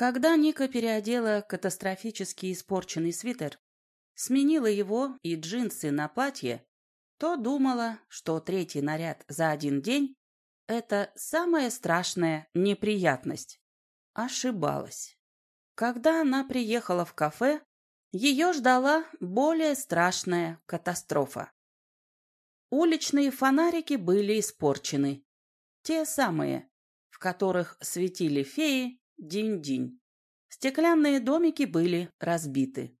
Когда Ника переодела катастрофически испорченный свитер, сменила его и джинсы на платье, то думала, что третий наряд за один день – это самая страшная неприятность. Ошибалась. Когда она приехала в кафе, ее ждала более страшная катастрофа. Уличные фонарики были испорчены. Те самые, в которых светили феи динь-динь. Стеклянные домики были разбиты.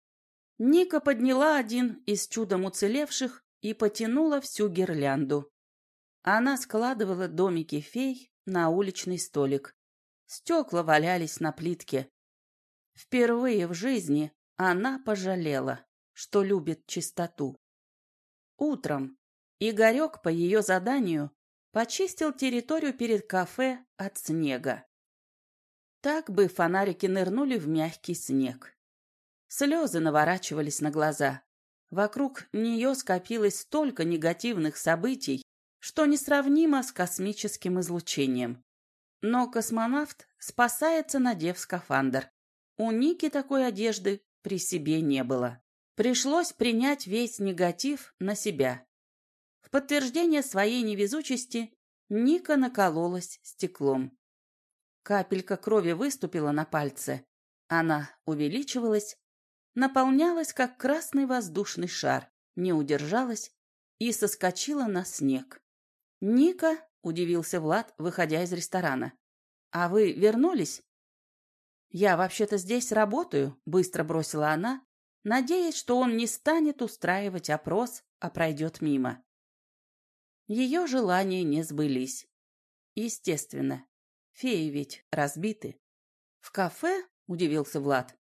Ника подняла один из чудом уцелевших и потянула всю гирлянду. Она складывала домики фей на уличный столик. Стекла валялись на плитке. Впервые в жизни она пожалела, что любит чистоту. Утром Игорек по ее заданию почистил территорию перед кафе от снега. Так бы фонарики нырнули в мягкий снег. Слезы наворачивались на глаза. Вокруг нее скопилось столько негативных событий, что несравнимо с космическим излучением. Но космонавт спасается, надев скафандр. У Ники такой одежды при себе не было. Пришлось принять весь негатив на себя. В подтверждение своей невезучести Ника накололась стеклом. Капелька крови выступила на пальце. Она увеличивалась, наполнялась, как красный воздушный шар, не удержалась и соскочила на снег. «Ника?» — удивился Влад, выходя из ресторана. «А вы вернулись?» «Я вообще-то здесь работаю», — быстро бросила она, надеясь, что он не станет устраивать опрос, а пройдет мимо. Ее желания не сбылись. Естественно, Феи ведь разбиты. В кафе? Удивился Влад.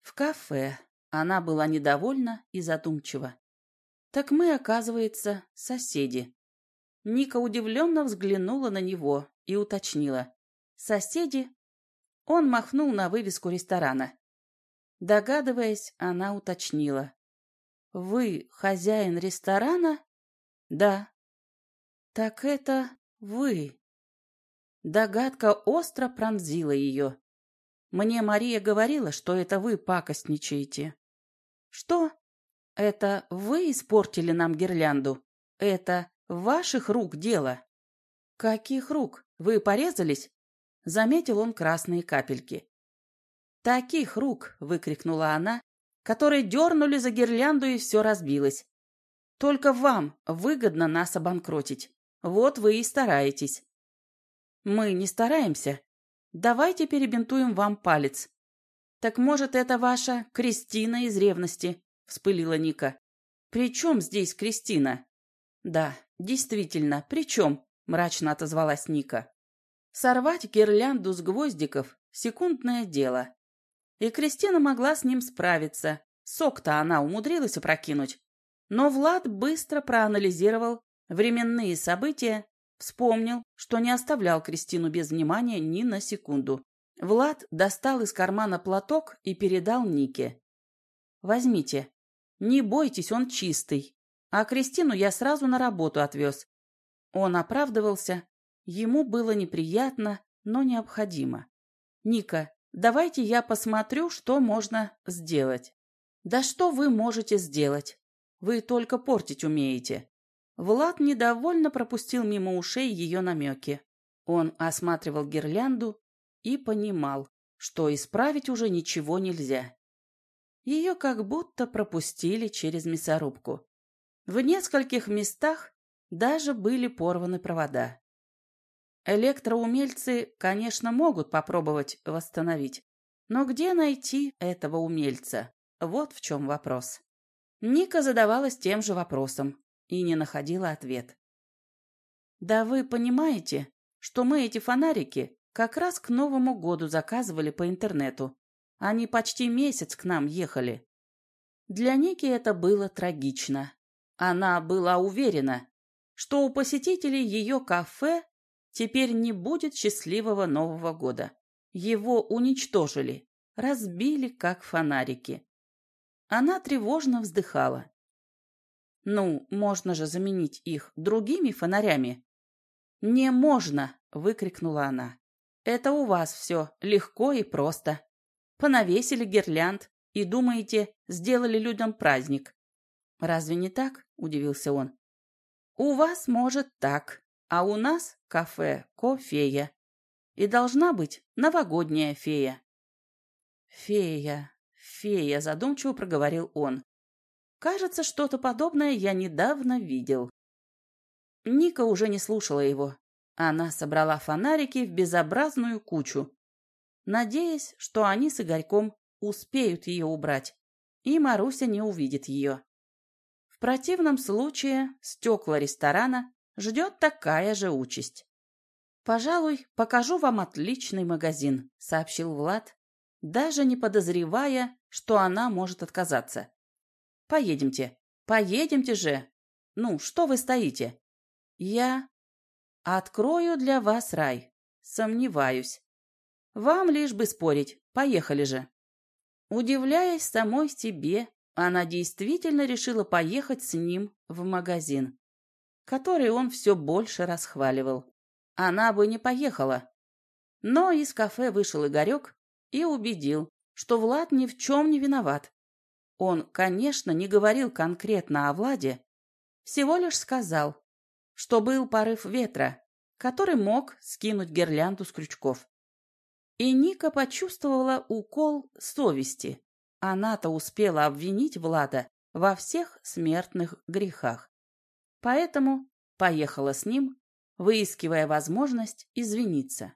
В кафе. Она была недовольна и задумчива. Так мы, оказывается, соседи. Ника удивленно взглянула на него и уточнила. Соседи? Он махнул на вывеску ресторана. Догадываясь, она уточнила. «Вы хозяин ресторана?» «Да». «Так это вы». Догадка остро пронзила ее. Мне Мария говорила, что это вы пакостничаете. Что? Это вы испортили нам гирлянду? Это ваших рук дело? Каких рук? Вы порезались? Заметил он красные капельки. Таких рук, выкрикнула она, которые дернули за гирлянду и все разбилось. Только вам выгодно нас обанкротить. Вот вы и стараетесь. Мы не стараемся. Давайте перебинтуем вам палец. Так может, это ваша Кристина из ревности? Вспылила Ника. При чем здесь Кристина? Да, действительно, при чем? Мрачно отозвалась Ника. Сорвать гирлянду с гвоздиков – секундное дело. И Кристина могла с ним справиться. Сок-то она умудрилась опрокинуть. Но Влад быстро проанализировал временные события Вспомнил, что не оставлял Кристину без внимания ни на секунду. Влад достал из кармана платок и передал Нике. «Возьмите. Не бойтесь, он чистый. А Кристину я сразу на работу отвез». Он оправдывался. Ему было неприятно, но необходимо. «Ника, давайте я посмотрю, что можно сделать». «Да что вы можете сделать? Вы только портить умеете. Влад недовольно пропустил мимо ушей ее намеки. Он осматривал гирлянду и понимал, что исправить уже ничего нельзя. Ее как будто пропустили через мясорубку. В нескольких местах даже были порваны провода. Электроумельцы, конечно, могут попробовать восстановить, но где найти этого умельца? Вот в чем вопрос. Ника задавалась тем же вопросом и не находила ответ. «Да вы понимаете, что мы эти фонарики как раз к Новому году заказывали по интернету. Они почти месяц к нам ехали». Для Ники это было трагично. Она была уверена, что у посетителей ее кафе теперь не будет счастливого Нового года. Его уничтожили, разбили как фонарики. Она тревожно вздыхала. Ну, можно же заменить их другими фонарями. «Не можно!» — выкрикнула она. Это у вас все легко и просто. Понавесили гирлянд и, думаете, сделали людям праздник. Разве не так? Удивился он. У вас, может, так, а у нас кафе «Кофея». И должна быть новогодняя фея. Фея, фея, задумчиво проговорил он. Кажется, что-то подобное я недавно видел. Ника уже не слушала его. Она собрала фонарики в безобразную кучу, надеясь, что они с Игорьком успеют ее убрать, и Маруся не увидит ее. В противном случае стекла ресторана ждет такая же участь. «Пожалуй, покажу вам отличный магазин», — сообщил Влад, даже не подозревая, что она может отказаться. «Поедемте, поедемте же! Ну, что вы стоите?» «Я открою для вас рай. Сомневаюсь. Вам лишь бы спорить. Поехали же». Удивляясь самой себе, она действительно решила поехать с ним в магазин, который он все больше расхваливал. Она бы не поехала. Но из кафе вышел Игорек и убедил, что Влад ни в чем не виноват. Он, конечно, не говорил конкретно о Владе, всего лишь сказал, что был порыв ветра, который мог скинуть гирлянду с крючков. И Ника почувствовала укол совести. Она-то успела обвинить Влада во всех смертных грехах. Поэтому поехала с ним, выискивая возможность извиниться.